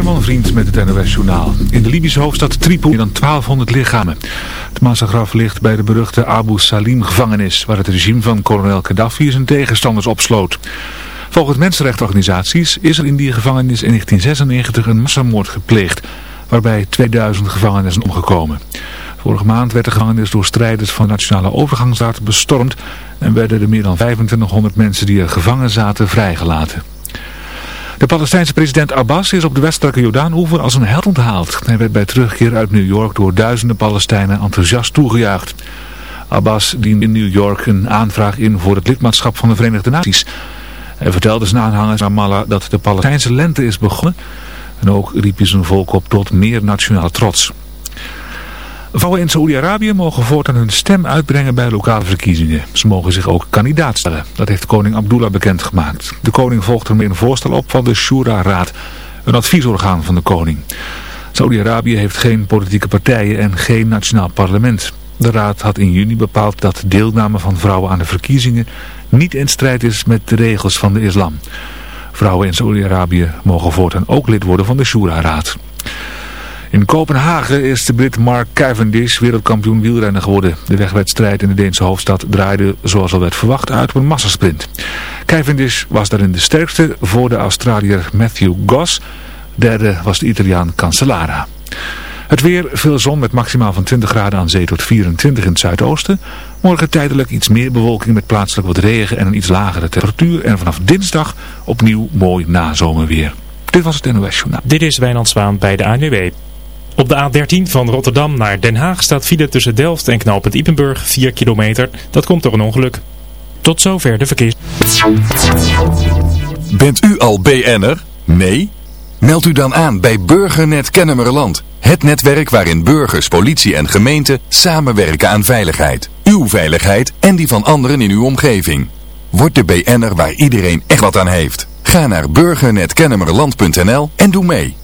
Herman Vriend met het NOS Journaal. In de Libische hoofdstad Tripoli meer dan 1200 lichamen. Het massagraf ligt bij de beruchte Abu Salim gevangenis... waar het regime van kolonel Gaddafi zijn tegenstanders opsloot. Volgens mensenrechtenorganisaties is er in die gevangenis in 1996 een massamoord gepleegd... waarbij 2000 gevangenen zijn omgekomen. Vorige maand werd de gevangenis door strijders van de Nationale Overgangsraad bestormd... en werden er meer dan 2500 mensen die er gevangen zaten vrijgelaten. De Palestijnse president Abbas is op de westelijke Jordaanoever als een held onthaald. Hij werd bij terugkeer uit New York door duizenden Palestijnen enthousiast toegejuicht. Abbas diende in New York een aanvraag in voor het lidmaatschap van de Verenigde Naties. Hij vertelde zijn aanhangers aan Malla dat de Palestijnse lente is begonnen. En ook riep hij zijn volk op tot meer nationale trots. Vrouwen in Saoedi-Arabië mogen voortaan hun stem uitbrengen bij lokale verkiezingen. Ze mogen zich ook kandidaat stellen. Dat heeft koning Abdullah bekendgemaakt. De koning volgt ermee een voorstel op van de Shura-raad, een adviesorgaan van de koning. Saoedi-Arabië heeft geen politieke partijen en geen nationaal parlement. De raad had in juni bepaald dat deelname van vrouwen aan de verkiezingen niet in strijd is met de regels van de islam. Vrouwen in Saoedi-Arabië mogen voortaan ook lid worden van de Shura-raad. In Kopenhagen is de Brit Mark Cavendish wereldkampioen wielrenner geworden. De wegwedstrijd in de Deense hoofdstad draaide zoals al werd verwacht uit op een massasprint. Cavendish was daarin de sterkste voor de Australiër Matthew Goss. Derde was de Italiaan Cancellara. Het weer, veel zon met maximaal van 20 graden aan zee tot 24 in het zuidoosten. Morgen tijdelijk iets meer bewolking met plaatselijk wat regen en een iets lagere temperatuur. En vanaf dinsdag opnieuw mooi nazomerweer. Dit was het NOS Journaal. Dit is Wijnand Zwaan bij de ANWB. Op de A13 van Rotterdam naar Den Haag staat file tussen Delft en knooppunt Ipenburg 4 kilometer. Dat komt door een ongeluk. Tot zover de verkeers. Bent u al BN'er? Nee? Meld u dan aan bij Burgernet Kennemerland. Het netwerk waarin burgers, politie en gemeente samenwerken aan veiligheid. Uw veiligheid en die van anderen in uw omgeving. Word de BN'er waar iedereen echt wat aan heeft. Ga naar burgernetkennemerland.nl en doe mee.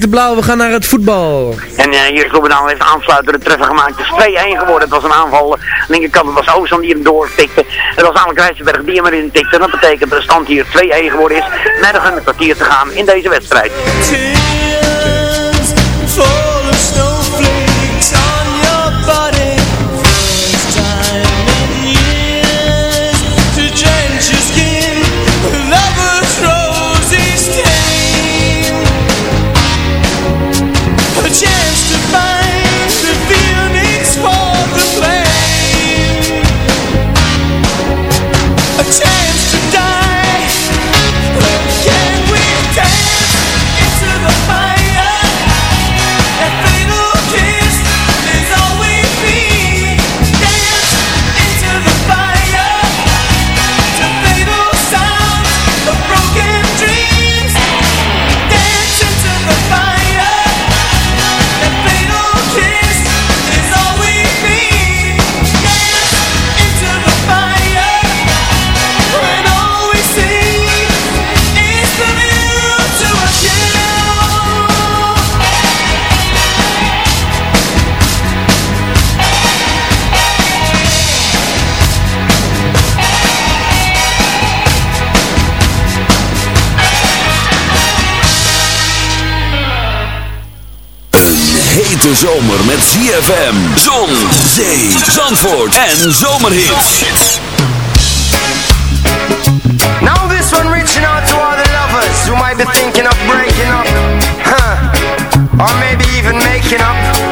De Blauw, we gaan naar het voetbal. En uh, hier Robberdaan heeft aansluiten, de treffer gemaakt. Het is 2-1 geworden. Het was een aanval. Linkerkant, het was Ozan die hem doortikte. Het was namelijk Rijssenberg die hem erin tikte. En dat betekent dat de stand hier 2-1 geworden is. Met de een kwartier te gaan in deze wedstrijd. hete zomer met ZFM, zon, zee, zandvoort en zomerhits. Now this one reaching out to all the lovers who might be thinking of breaking up. Huh. Or maybe even making up.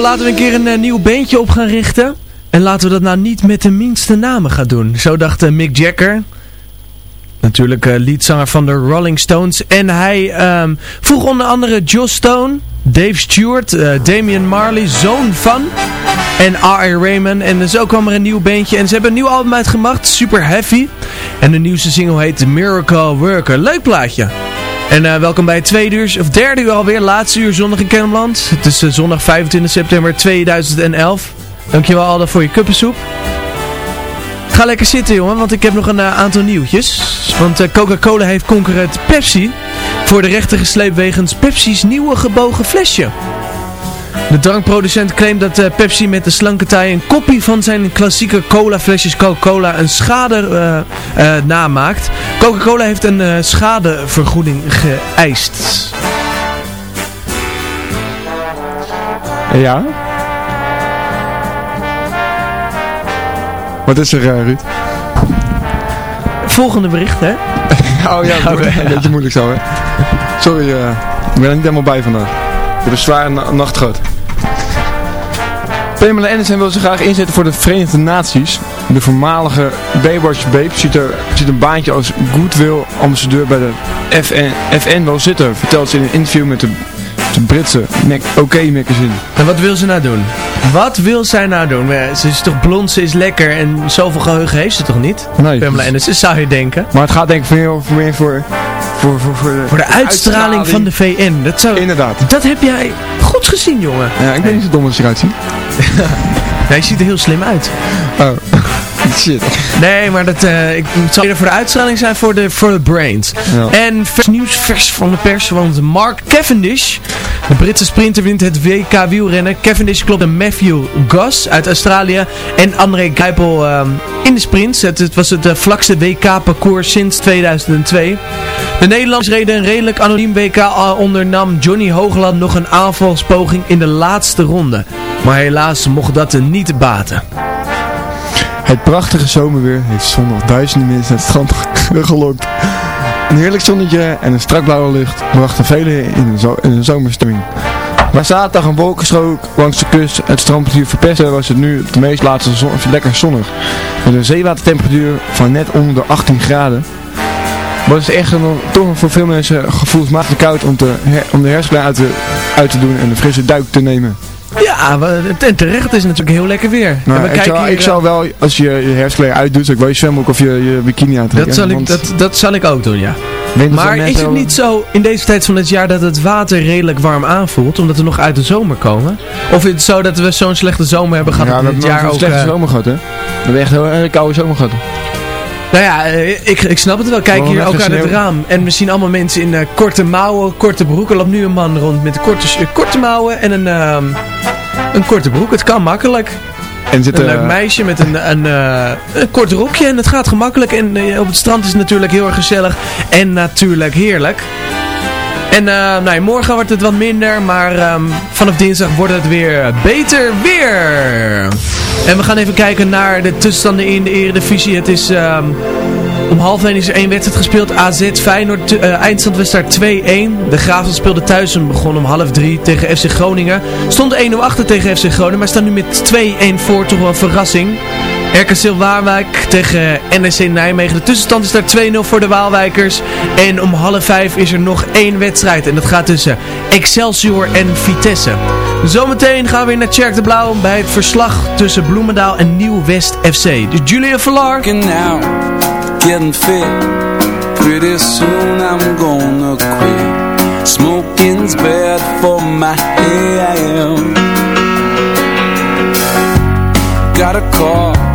Laten we een keer een eh, nieuw beentje op gaan richten. En laten we dat nou niet met de minste namen gaan doen. Zo dacht eh, Mick Jagger. Natuurlijk uh, leadzanger van de Rolling Stones. En hij ehm, vroeg onder andere Joss Stone, Dave Stewart, eh, Damian Marley, zoon van. En R.A. Raymond. En zo kwam er een nieuw beentje. En ze hebben een nieuw album uitgemaakt, Super Heavy. En de nieuwste single heet Miracle Worker. Leuk plaatje. En eh, welkom bij het tweede uur, of derde uur alweer, laatste uur zondag in Kennemerland. Het is zondag 25 september 2011. Dankjewel Alda voor je kuppensoep. Ga lekker zitten jongen, want ik heb nog een uh, aantal nieuwtjes. Want Coca-Cola heeft concurrent Pepsi voor de rechter gesleept wegens Pepsi's nieuwe gebogen flesje. De drankproducent claimt dat uh, Pepsi met de slanke taai een kopie van zijn klassieke cola flesjes Coca-Cola een schade namaakt. Coca-Cola heeft een schadevergoeding geëist. Ja? Wat is er, uh, Ruud? Volgende bericht, hè? oh ja, dat is een beetje moeilijk zo, hè? Sorry, uh, ik ben er niet helemaal bij vandaag. Een zware na. Pamela Anderson wil zich graag inzetten voor de Verenigde Naties. De voormalige Baywatch Babe ziet, er, ziet een baantje als goodwill ambassadeur bij de FN, FN wel zitten, vertelt ze in een interview met de de Britse Mac OK magazine. En wat wil ze nou doen? Wat wil zij nou doen? Ze is toch blond, ze is lekker en zoveel geheugen heeft ze toch niet? Nee. Pamela Anderson zou je denken. Maar het gaat denk ik meer voor, meer voor, voor, voor, voor, de, voor de uitstraling, van de VN. Dat zou, Inderdaad. Dat heb jij goed gezien, jongen. Ja, ik ben niet zo dom als je eruit ziet. Hij ziet er heel slim uit. Oh. Shit. Nee, maar dat, uh, ik, het zal eerder voor de uitstraling zijn voor de, voor de brains. Ja. En vers nieuws vers van de pers, want Mark Cavendish, de Britse sprinter, wint het WK wielrennen. Cavendish klopt een Matthew Goss uit Australië en André Geipel um, in de sprint. Het, het was het uh, vlakste WK-parcours sinds 2002. De Nederlanders reden een redelijk anoniem WK al ondernam Johnny Hoogland nog een aanvalspoging in de laatste ronde. Maar helaas mocht dat er niet baten. Het prachtige zomerweer heeft zondag duizenden mensen het strand gelokt. Een heerlijk zonnetje en een strak blauwe lucht brachten velen in een, zo in een zomerstemming. Waar zaterdag een wolkenstrook langs de kust het strandtemperatuur verpestte, was het nu de meest laatste zon lekker zonnig. Met een zeewatertemperatuur van net onder de 18 graden. Was het echter nog, toch voor veel mensen gevoelsmatig koud om, te, om de hersenen uit te, uit te doen en de frisse duik te nemen. Ja, en terecht het is natuurlijk heel lekker weer. Nou, ik, zou, hier, ik zou wel, als je je herfstkleren uitdoet, zou ik wel je zwembroek of je, je bikini aantrekken. Dat zal, ik, dat, dat zal ik ook doen, ja. Maar is het niet zo in deze tijd van het jaar dat het water redelijk warm aanvoelt, omdat we nog uit de zomer komen? Of is het zo dat we zo'n slechte zomer hebben gehad ja, dit jaar ook? een slechte zomer gehad, hè? We hebben echt een hele koude zomer gehad. Nou ja, ik, ik snap het wel. Kijk hier ook uit het raam. En we zien allemaal mensen in uh, korte mouwen, korte broeken. Er loopt nu een man rond met korte, uh, korte mouwen en een, uh, een korte broek. Het kan makkelijk. En zit, een leuk meisje met een, een, een kort rokje en het gaat gemakkelijk. En op het strand is het natuurlijk heel erg gezellig en natuurlijk heerlijk. En nou ja, morgen wordt het wat minder, maar um, vanaf dinsdag wordt het weer beter weer. En we gaan even kijken naar de tussenstanden in de Eredivisie. Het is um, om half 1 is er één wedstrijd gespeeld. AZ Feyenoord, uh, eindstand was daar 2-1. De Graafschap speelde thuis en begon om half 3 tegen FC Groningen. Stond 1-0 achter tegen FC Groningen, maar staan nu met 2-1 voor. Toch wel een verrassing. RKC Waalwijk tegen NEC Nijmegen. De tussenstand is daar 2-0 voor de Waalwijkers. En om half 5 is er nog één wedstrijd. En dat gaat tussen Excelsior en Vitesse. Zometeen gaan we weer naar Tjerk de Blauw bij het verslag tussen Bloemendaal en Nieuw-West FC. Dus Julia Verlar. Getting fit Pretty soon I'm quit Smoking's bad for my Got car,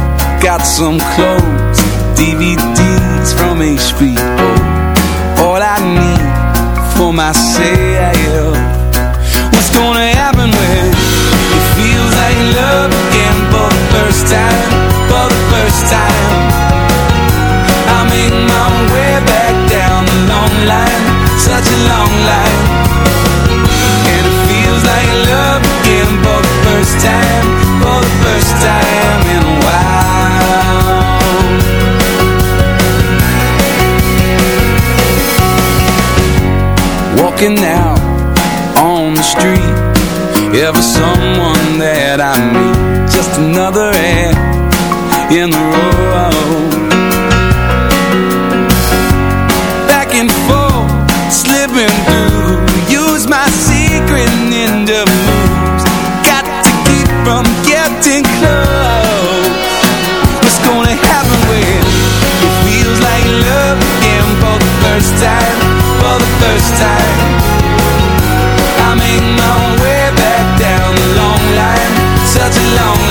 got some clothes, DVDs from HBO. All I need for myself. What's gonna happen when it feels like love again for the first time, for the first time? I make my way back down the long line, such a long line. And it feels like love again for the first time, for the first time. walking out on the street. Ever someone that I meet Just another head in the row Back and forth, slipping through Use my secret into moves. Got to keep from getting close. What's gonna happen when It feels like love again for the first time For the first time? along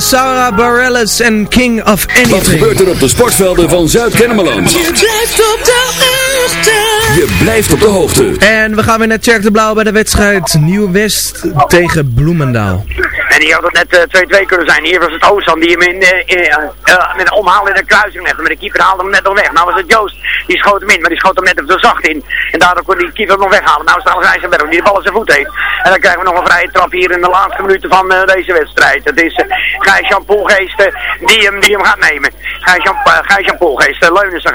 Sarah Bareilles en King of Anything. Wat gebeurt er op de sportvelden van Zuid-Kennemerland? Je blijft op de hoogte. Je blijft op de hoogte. En we gaan weer naar Tjerk de Blauw bij de wedstrijd Nieuw-West tegen Bloemendaal. En die had het net eh, 2-2 kunnen zijn. Hier was het Ozan die hem in, eh, in, eh, eh, met een omhaal in de kruising legde. Maar de keeper haalde hem net nog weg. Nou was het Joost, die schoot hem in, maar die schoot hem net even te zacht in. En daardoor kon die keeper hem nog weghalen. Nou staat Rijzenberg die de bal in zijn voet heeft. En dan krijgen we nog een vrije trap hier in de laatste minuten van eh, deze wedstrijd. Het is uh, Gijs-Jan eh, die, hem, die hem gaat nemen. Gijs-Jan uh, Gijs Poelgeest,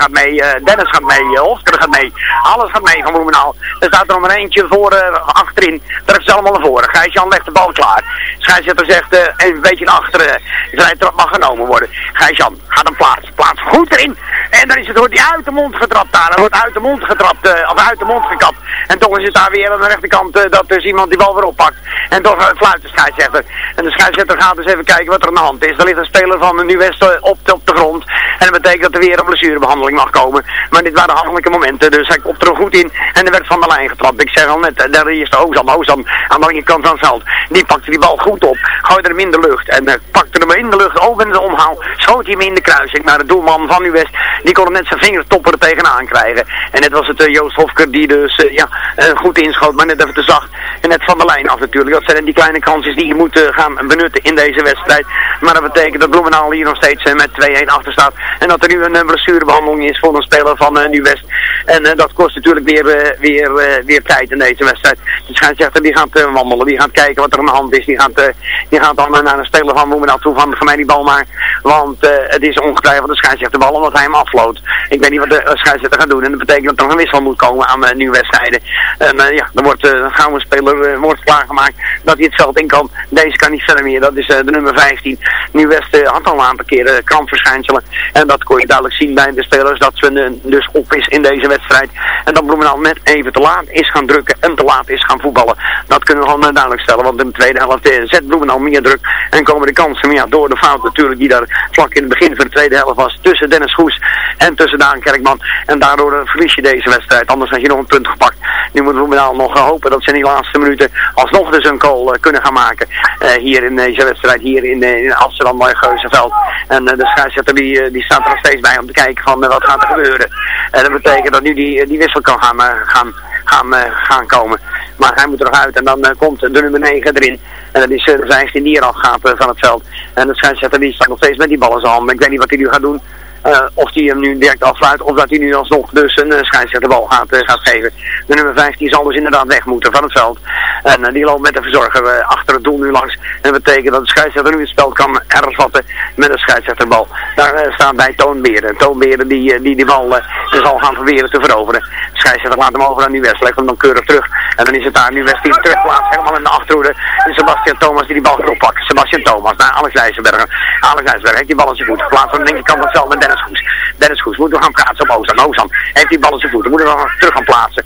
gaat mee, eh, Dennis gaat mee, Hofker gaat mee. Alles gaat mee van Bloemendaal. Er staat er nog maar eentje voor eh, achterin. Daar is ze allemaal naar voren. Gijs-Jan legt de bal klaar. Scheidsrechter zegt eh, een beetje naar achteren. De vrije trap mag genomen worden. Gijs-Jan gaat hem plaatsen. Plaats goed erin. En dan is het, wordt hij uit de mond getrapt daar. Dan wordt uit de mond getrapt, eh, of uit de mond gekapt. En toch is het daar weer aan de rechterkant eh, dat dus iemand die bal weer oppakt. En toch fluit de scheidsrechter. En de scheidsrechter gaat dus even kijken wat er aan de hand is. Er ligt een speler van de Nieuw-West op, op de grond. En dat betekent dat er weer een blessurebehandeling mag komen. Maar dit waren handelijke momenten. Dus hij komt er goed in. En er werd van de lijn getrapt. Ik zeg al net, eh, daar is de Ozan. Aan de linkerkant van het veld. Die pakte die bal goed op. Gooide hem in de lucht. En uh, pakte hem in de lucht. Ook in de omhaal. Schoot hij hem in de kruising. Maar de doelman van Nieuw-West. Die kon hem net zijn vingertoppen er tegenaan krijgen. En net was het uh, Joost Hofker die dus ja, goed inschoot. Maar net even te zacht. En net van de lijn af natuurlijk. Dat zijn die kleine kansjes die je moet gaan benutten in deze wedstrijd. Maar dat betekent dat Bloemendaal hier nog steeds met 2-1 achter staat. En dat er nu een blessurebehandeling is voor een speler van uh, Nieuw-West. En uh, dat kost natuurlijk weer, weer, weer tijd in deze wedstrijd. De scheidsrechter die gaat wandelen, die gaat kijken wat er aan de hand is. Die gaat, die gaat dan naar een speler van Bloemendaal toe van mij die bal maar. Want het is ongetwijfeld de scheidsrechterbal omdat hij hem afloot. Ik weet niet wat de scheidsrechter gaat doen. En dat betekent dat er een wissel moet komen aan Nieuw-Westzijde. En ja, dan wordt uh, een speler wordt klaargemaakt dat hij het veld in kan. Deze kan niet verder meer. Dat is de nummer 15. Nieuw-West had al een aantal keren krampverschijnselen. En dat kon je duidelijk zien bij de spelers dat ze dus op is in deze wedstrijd. En dat Bloemendaal net even te laat is gaan drukken en te laat is gaan voetballen. Dat kunnen we gewoon duidelijk stellen. Want in de tweede helft zet Bloemendaal meer druk en komen de kansen. Ja, door de fout natuurlijk die daar vlak in het begin van de tweede helft was. Tussen Dennis Goes en tussen Daan Kerkman. En daardoor verlies je deze wedstrijd. Anders had je nog een punt gepakt. Nu moet Bloemendaal nog hopen dat ze in die laatste minuten alsnog dus een goal kunnen gaan maken. Uh, hier in deze wedstrijd, hier in, in Amsterdam bij Geuzenveld. En de scheidsrechter die, die staat er nog steeds bij om te kijken van wat gaat er gebeuren. En dat betekent dat nu die, die wissel kan gaan, gaan, gaan, gaan komen. Maar hij moet er nog uit en dan komt de nummer 9 erin. En dat is de 15 die eraf gaat van het veld. En de scheidsrechter die staat nog steeds met die bal in zijn hand. Ik weet niet wat hij nu gaat doen. Uh, of hij hem nu direct afsluit of dat hij nu alsnog dus een uh, scheidsrechterbal gaat, uh, gaat geven. De nummer 15 zal dus inderdaad weg moeten van het veld. En die loopt met de verzorger achter het doel nu langs. En dat betekent dat de scheidsrechter nu het spel kan hervatten met een scheidsrechterbal. Daar staat bij Toonberen. Toonberen die die, die bal zal gaan proberen te veroveren. De scheidsrechter laat hem over aan die West, legt hem dan keurig terug. En dan is het daar nu West die terugplaatst, helemaal in de achterhoede. En Sebastian Thomas die die bal gaat oppakken. Sebastian Thomas naar Alex Lijzenberger. Alex Lijzenberger heeft die bal in zijn voet. Plaatst aan de linkerkant van veld met Dennis Goes. Dennis Goes, moeten we gaan plaatsen op Ozan. Ozan heeft die bal in zijn voeten. Moeten we gaan terug gaan plaatsen.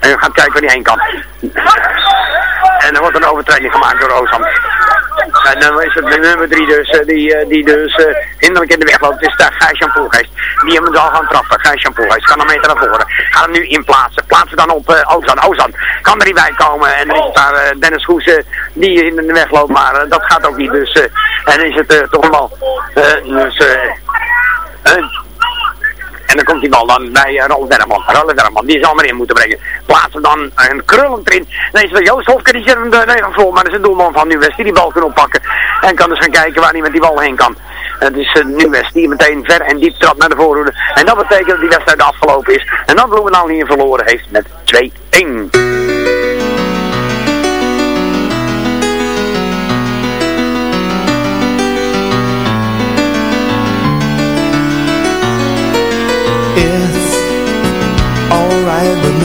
En we gaan kijken waar die heen kan. En er wordt een overtreding gemaakt door Ozan. En dan is het de nummer 3 dus, uh, die, uh, die dus uh, hinderlijk in de weg loopt. Het is daar Gijs-Jan. Die hem zal gaan trappen. Gijs-Jan kan een meter naar voren. Gaat hem nu inplaatsen. Plaatsen dan op Ozan. Ozan kan er niet bij komen. En dan is daar Dennis Goes die in de weg loopt. Maar dat gaat ook niet. Dus, en is het toch wel... dus, en dan komt die bal dan bij uh, Rolf Derman. Rolf Derman, die zal maar in moeten brengen. Plaatsen dan een krullend erin. Dan is Joost Hofke, die zit hem er nee, voor. Maar dat is een doelman van Nieuw-West die die bal kan oppakken. En kan dus gaan kijken waar hij met die bal heen kan. Het is uh, Nieuw-West die meteen ver en diep trapt naar de voorhoede. En dat betekent dat die wedstrijd afgelopen is. En dat Bloemendaal hier verloren heeft met 2-1. I believe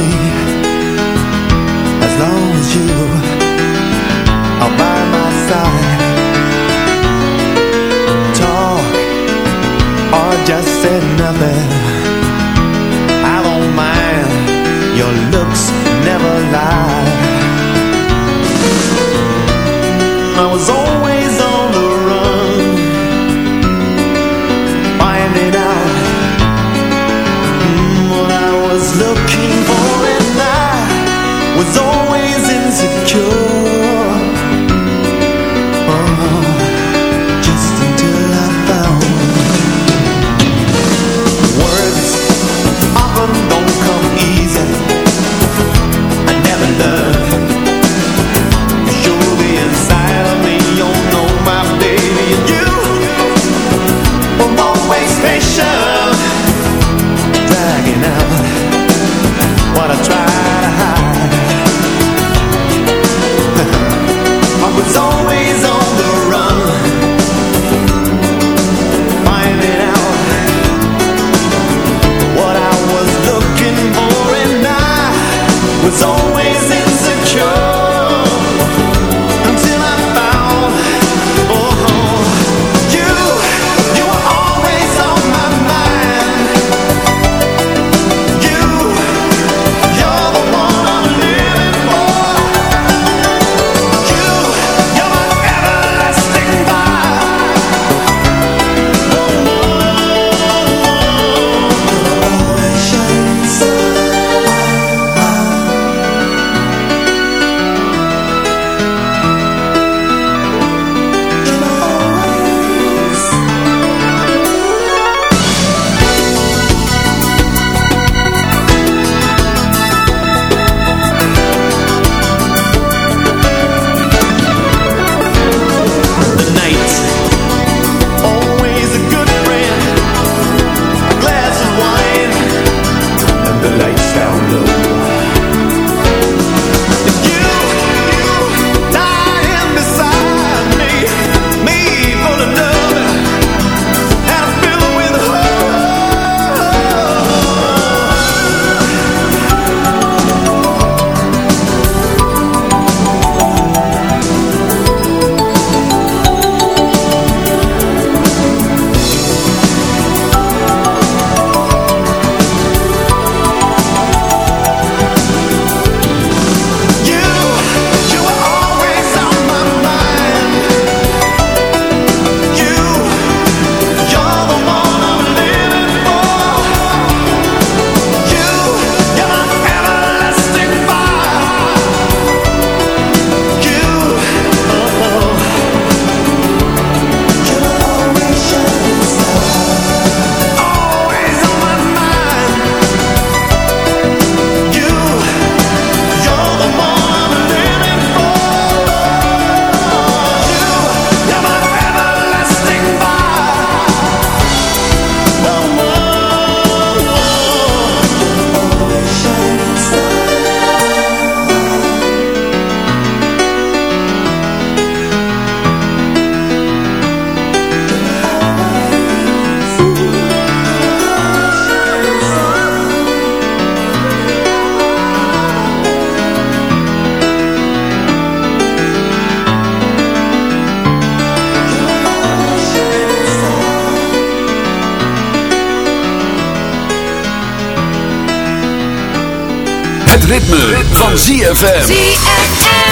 ZFM. ZFM.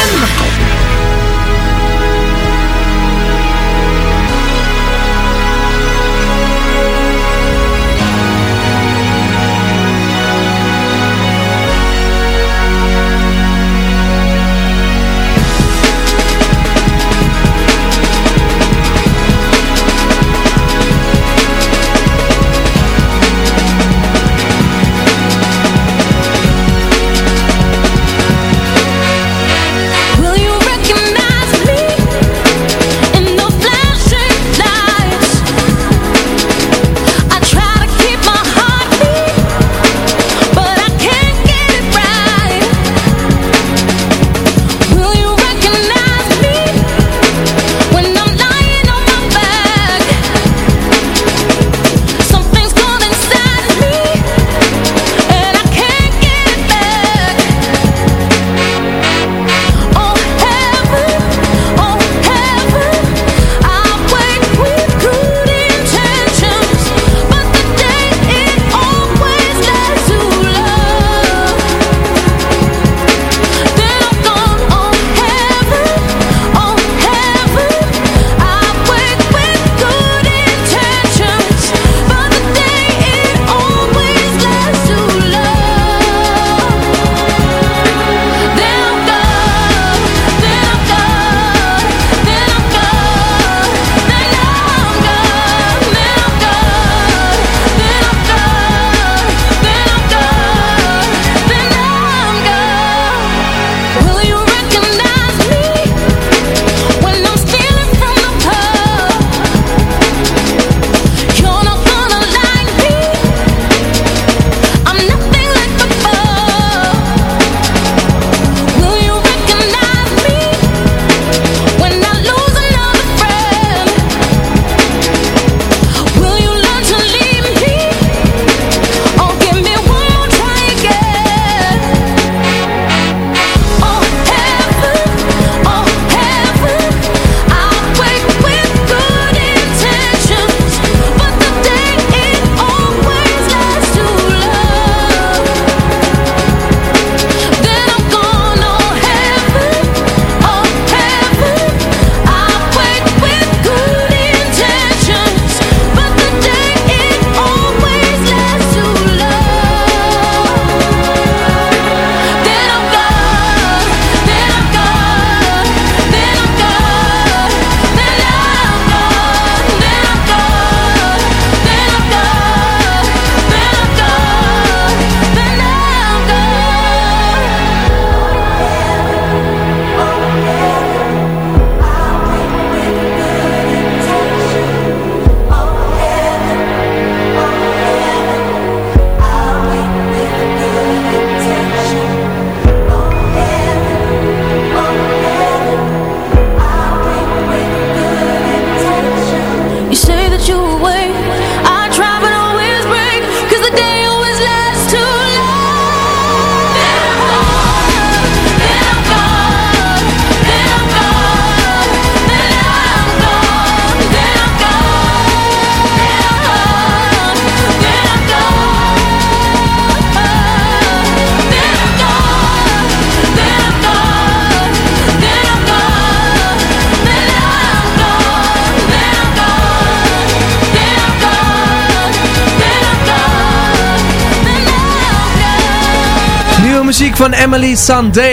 muziek van Emily Sandé.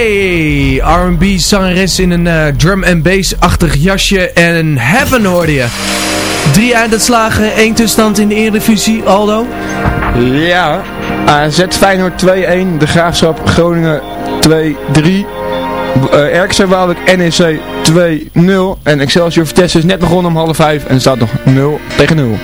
R&B zangeres in een eh, drum and bass-achtig jasje en Heaven hoorde je. Drie einduitslagen, één tussenstand in de Eredivisie, Aldo. Ja, AZ Feyenoord 2-1, De Graafschap Groningen 2-3. Uh, RKC Waalwijk NEC 2-0. En Excelsior Vitesse is net begonnen om half vijf en staat nog 0 tegen 0.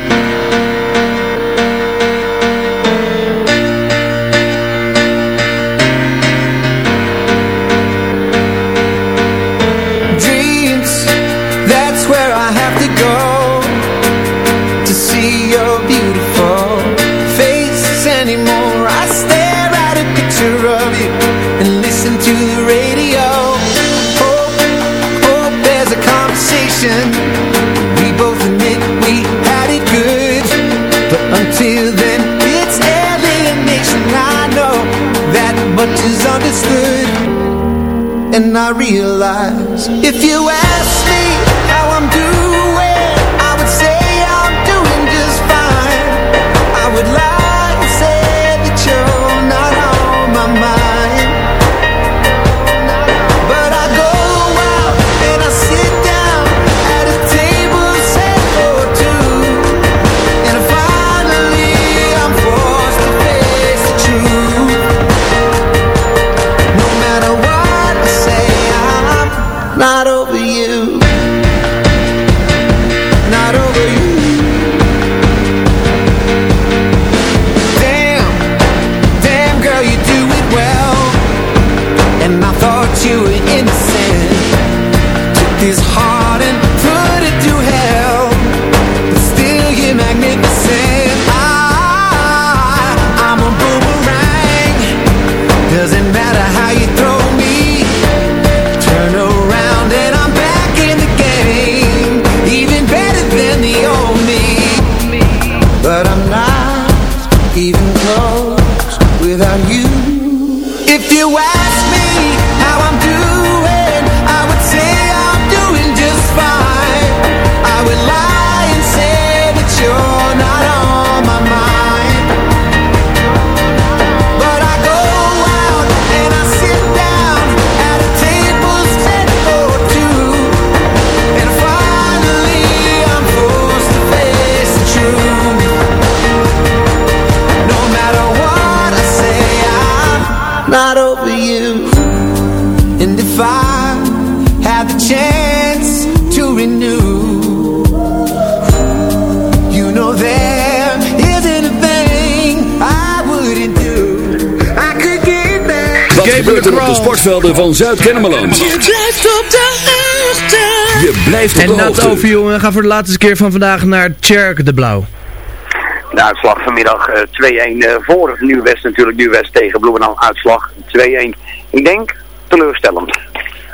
And I realize If you ask op de sportvelden van Zuid-Kennemerland? Je blijft op de hoogte. Je blijft op En na het over, jongen, gaan voor de laatste keer van vandaag naar Tjerk de Blauw. De uitslag vanmiddag eh, 2-1 eh, voor Nieuw-West natuurlijk. Nieuw-West tegen Bloemendaal uitslag 2-1. Ik denk teleurstellend.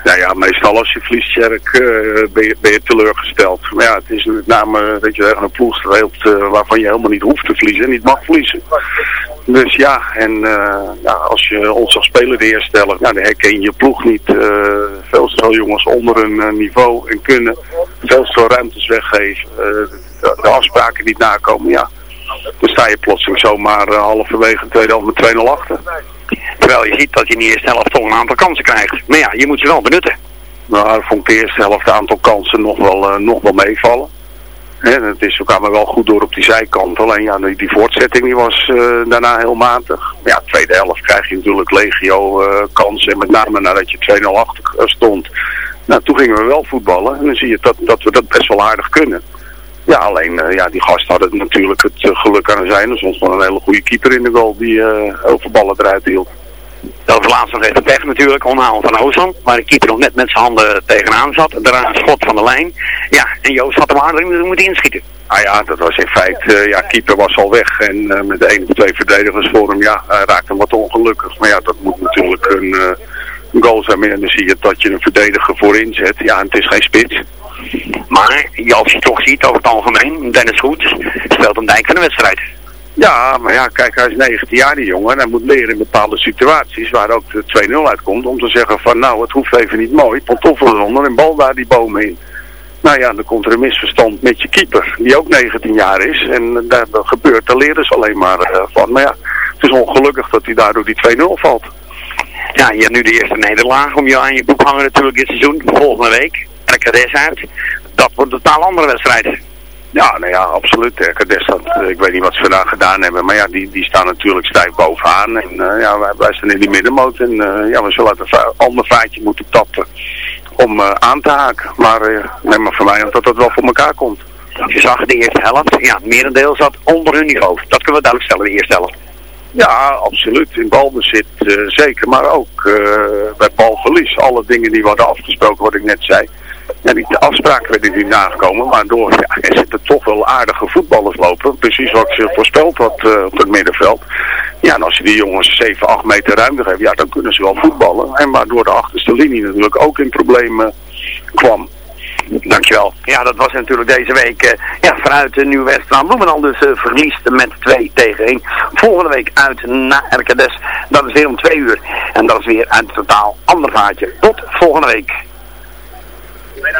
Nou ja, meestal als je verliest, Jerk, eh, ben, je, ben je teleurgesteld. Maar ja, het is met name dat je tegen een ploeg speelt eh, waarvan je helemaal niet hoeft te verliezen en niet mag verliezen. Dus ja, en eh, ja, als je ons als speler de eerste helft, nou, dan herken je je ploeg niet. eh, veel te veel jongens onder hun eh, niveau en kunnen veel te veel ruimtes weggeven. de, de afspraken niet nakomen, ja. Dan sta je plotseling zomaar halverwege de tweede helft met 2-0 achter. Terwijl je ziet dat je in de eerste helft toch een aantal kansen krijgt. Maar ja, je moet ze wel benutten. Nou, vond ik de eerste helft een aantal kansen nog wel, nog wel meevallen. Hè, het is, we kwamen wel goed door op die zijkant. Alleen ja, die, die voortzetting die was eh, daarna heel matig. Ja, tweede helft krijg je natuurlijk legio eh, kansen. En met name nadat je 2-0 achter eh, stond. Nou, toen gingen we wel voetballen. En dan zie je dat, dat we dat best wel aardig kunnen. Ja, alleen ja, die gasten hadden natuurlijk het geluk aan zijn. Er stond gewoon een hele goede keeper in de goal die eh heel veel ballen eruit hield. Dat was laatst nog even pech natuurlijk, onhaal van Ozan. Waar de keeper nog net met zijn handen tegenaan zat. Daarna een schot van de lijn. Ja, en Joost had hem aardig moeten inschieten. Ah ja, dat was in feite, eh, ja, keeper was al weg en eh, met één of twee verdedigers voor hem, ja, hij raakte hem wat ongelukkig. Maar ja, dat moet natuurlijk een, eh, een goal zijn, maar dan zie je dat je een verdediger voorin zet. Ja, en het is geen spits. Maar, als je toch ziet over het algemeen, Dennis Goed speelt een dijk van de wedstrijd. Ja, maar ja, kijk, hij is 19 jaar die jongen en hij moet leren in bepaalde situaties waar ook de 2-0 uitkomt om te zeggen van nou, het hoeft even niet mooi, pantoffel eronder en bal daar die bomen in. Nou ja, dan komt er een misverstand met je keeper, die ook 19 jaar is. En daar gebeurt, daar leren ze alleen maar eh, van. Maar ja, het is ongelukkig dat hij daardoor die 2-0 valt. Ja, je hebt nu de eerste nederlaag om je aan je boek hangen natuurlijk dit seizoen. Volgende week, RKDS uit. Dat wordt een totaal andere wedstrijd. Ja, nou ja, absoluut. Eh, ik weet niet wat ze vandaag gedaan hebben, maar ja, die, die staan natuurlijk stijf bovenaan. En eh, ja, wij, wij staan in die middenmoot en eh, ja, we zullen uit een ander vaatje moeten tappen om aan te haken. Maar neem maar van mij dat dat wel voor elkaar komt. Je zag de eerste helft, ja, het merendeel zat onder hun niveau. Dat kunnen we duidelijk stellen, de eerste helft. Ja, absoluut. In balbezit eh, zeker, maar ook bij balverlies. Alle dingen die worden afgesproken, wat ik net zei. Ja, die afspraken werden niet nagekomen, maar door, ja, er zitten toch wel aardige voetballers lopen. Precies wat ze voorspeld had uh, eh, op het middenveld. Ja, en als je die jongens 7, 8 meter ruimte geeft, ja, dan kunnen ze wel voetballen. En waardoor de achterste linie natuurlijk ook in problemen kwam. Dankjewel. Ja, dat was natuurlijk deze week uh, ja, vanuit de nieuw West-Vlaam Bloemenal dus uh, verliest met 2 tegen 1. Volgende week uit naar Erkades, Dat is weer om 2 uur. En dat is weer een totaal ander vaartje. Tot volgende week. Ik ben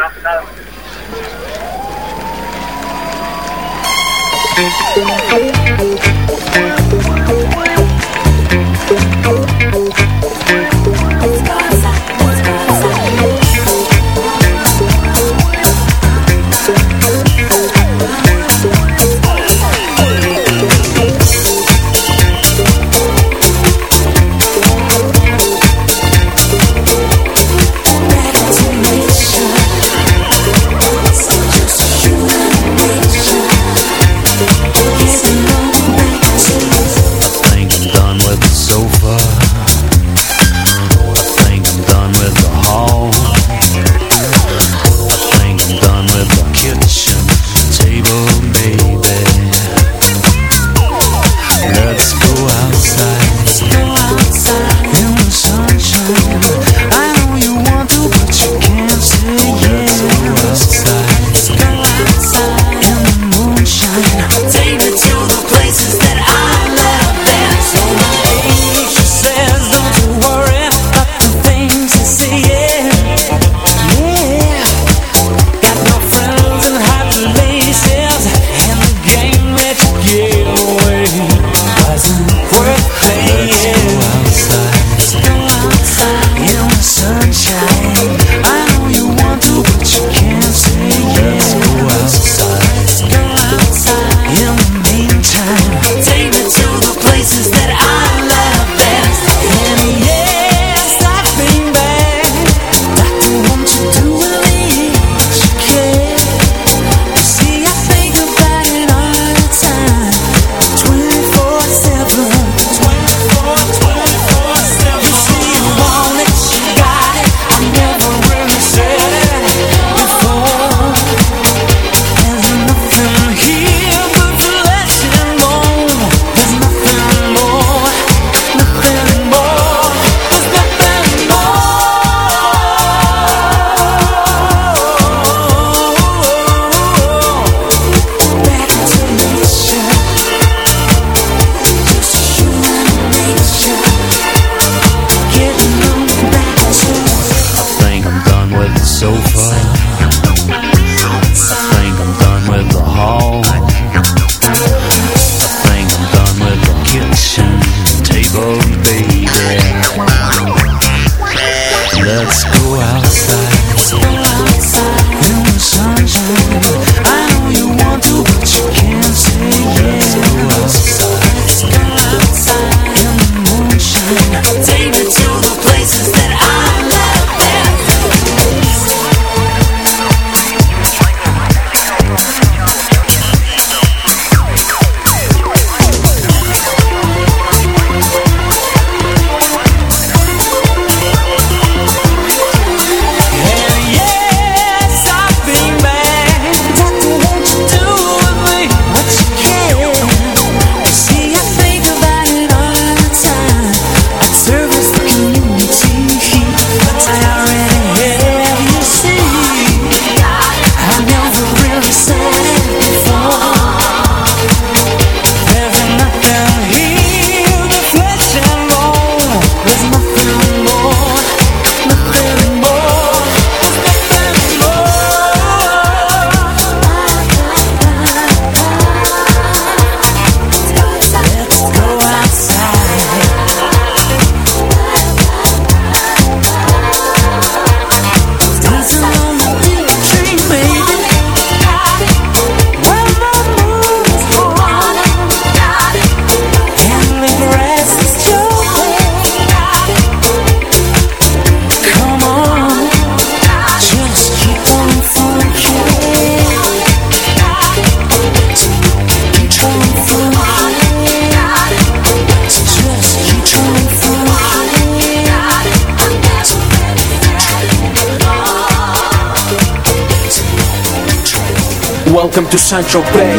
Welcome to Sancho Bay.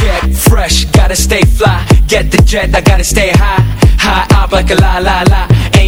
Get fresh, gotta stay fly. Get the jet, I gotta stay high. High up like a la la la.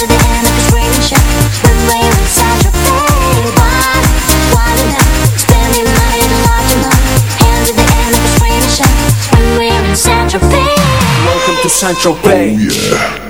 Hand to the hand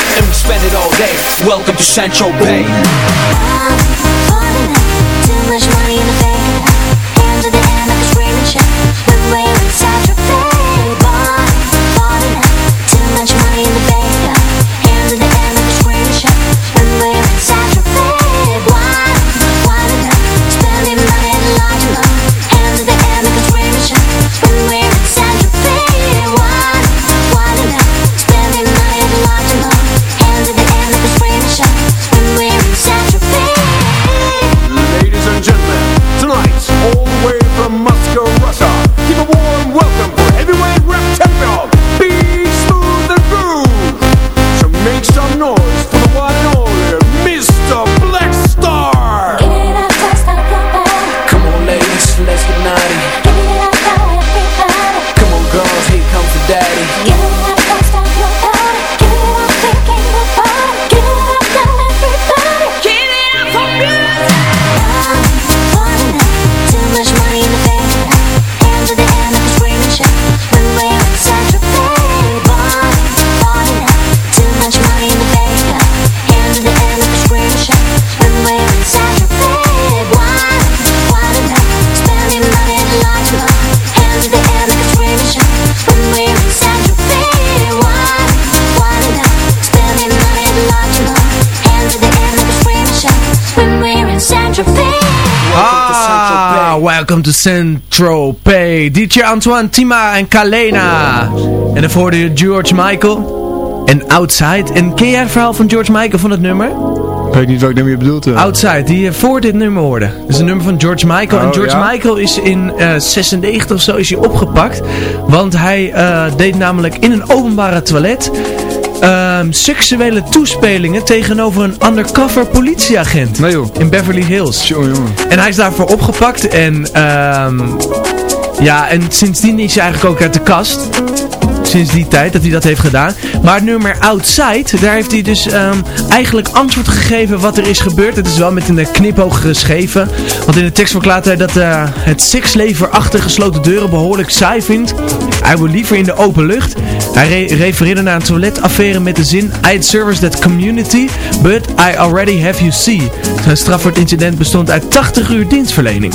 and we spend it all day. Welcome to Sancho Bay. Too much money in the bank Hand to the Pay. DJ Antoine, Tima en Kalena. En daarvoor hoorde je George Michael en Outside. En ken jij het verhaal van George Michael van het nummer? weet niet welk nummer je bedoelt. eh. Outside, die je voor dit nummer hoorde. Dat is een nummer van George Michael. en Oh, George ja? Michael is in eh 96 of zo is hij opgepakt. Want hij eh, deed namelijk in een openbare toilet... ehm, seksuele toespelingen tegenover een undercover politieagent. In Beverly Hills. En hij is daarvoor opgepakt en ehm, ja, en sindsdien is hij eigenlijk ook uit de kast. Sinds die tijd dat hij dat heeft gedaan. Maar het nummer Outside, daar heeft hij dus ehm, eigenlijk antwoord gegeven wat er is gebeurd. Het is wel met een eh, knipoog geschreven. Want in de tekst verklaart hij dat eh, het seksleven achter gesloten deuren behoorlijk saai vindt. Hij wil liever in de open lucht. Hij re- refereerde naar een toiletaffaire met de zin I had service that community, but I already have you see. Zijn straf voor het incident bestond uit 80 uur dienstverlening.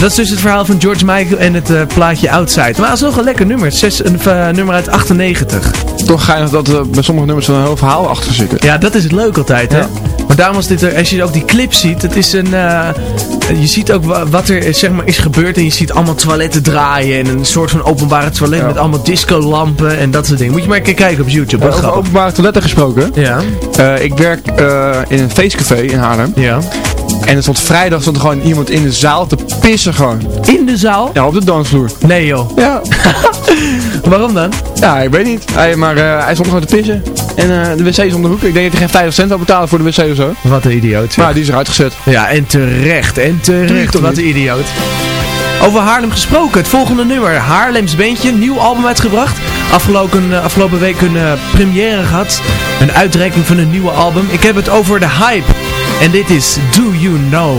Dat is dus het verhaal van George Michael en het eh, plaatje Outside. Maar het is nog een lekker nummer. Is zes- een eh, nummer uit 98. Toch geinig dat er bij sommige nummers wel een heel verhaal achter zit. Ja, dat is het leuk altijd, hè? Maar daarom was dit er, als je ook die clip ziet, het is een, eh, je ziet ook wa- wat er zeg maar is gebeurd en je ziet allemaal toiletten draaien en een soort van openbare toilet met allemaal discolampen en dat soort dingen. Moet je maar een keer kijken op YouTube, wat over openbare toiletten gesproken. Ja. Eh, ik werk eh, in een feestcafé in Haarlem. Ja. En er stond vrijdag stond er gewoon iemand in de zaal te pissen gewoon. In de zaal? Ja, op de dansvloer. Nee joh. Ja. Waarom dan? Ja, ik weet niet. Hij, maar eh, hij stond gewoon te pissen. En eh, de wc is om de hoek. Ik denk dat hij geen 50 cent had betalen voor de wc of zo. Wat een idioot. zeg. Maar die is eruit gezet. Ja, en terecht, en terecht. Wat niet? een idioot. Over Haarlem gesproken, het volgende nummer. Haarlems Beentje, nieuw album uitgebracht. Afgelopen, eh, afgelopen week een première gehad. Een uitreiking van een nieuwe album. Ik heb het over de hype. En dit is Do You Know.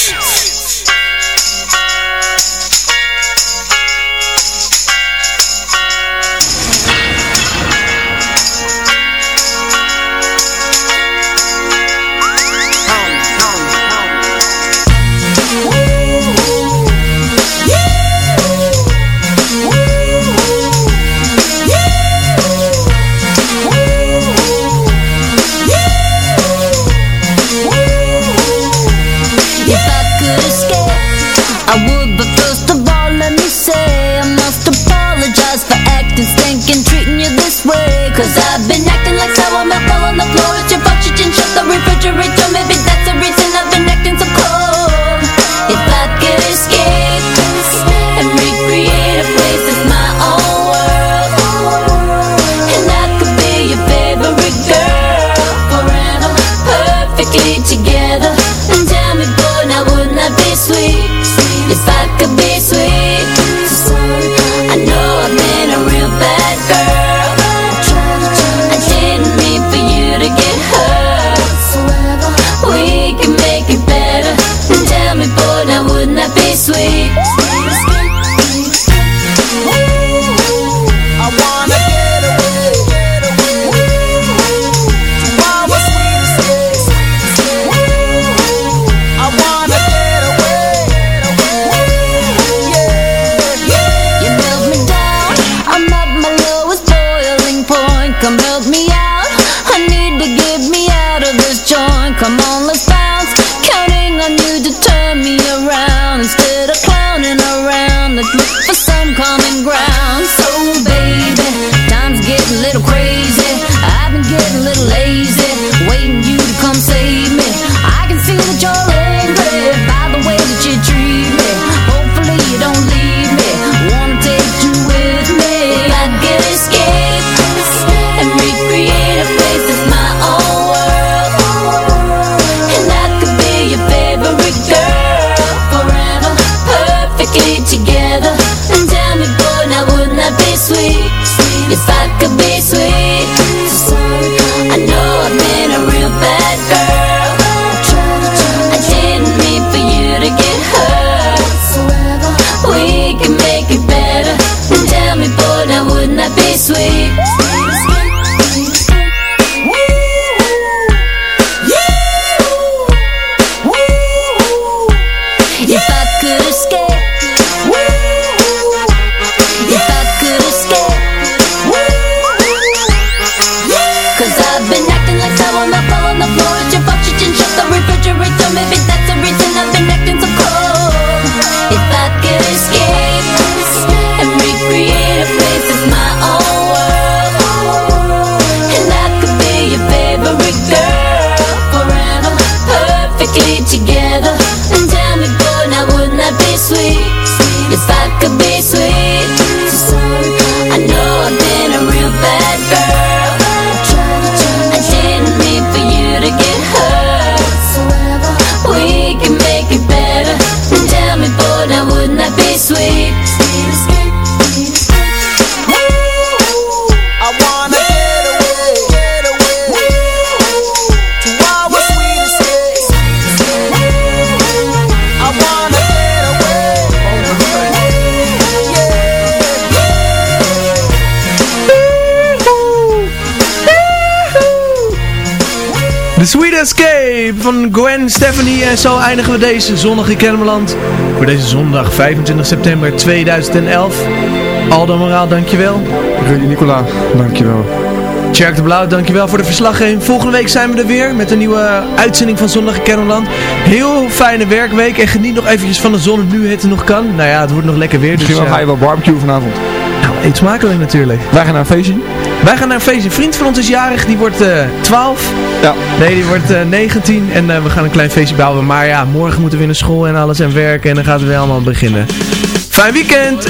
Stephanie. En zo eindigen we deze zonnige in Voor deze zondag 25 september 2011. Aldo Moraal, dankjewel. Rudy Nicola, dankjewel. Tjerk de Blauw, dankjewel voor de verslaggeving. Volgende week zijn we er weer met een nieuwe uitzending van Zondag in Heel fijne werkweek en geniet nog eventjes van de zon nu het nog kan. Nou ja, het wordt nog lekker weer. Dus, Misschien dus, ga je wel barbecue vanavond. Eet smakelijk natuurlijk. Wij gaan naar een feestje. Wij gaan naar een feestje. Vriend van ons is jarig, die wordt eh, uh, 12. Ja. Nee, die wordt eh, uh, 19 en eh, we gaan een klein feestje bouwen. Maar ja, morgen moeten we naar school en alles en werken en dan gaat het weer allemaal beginnen. Fijn weekend!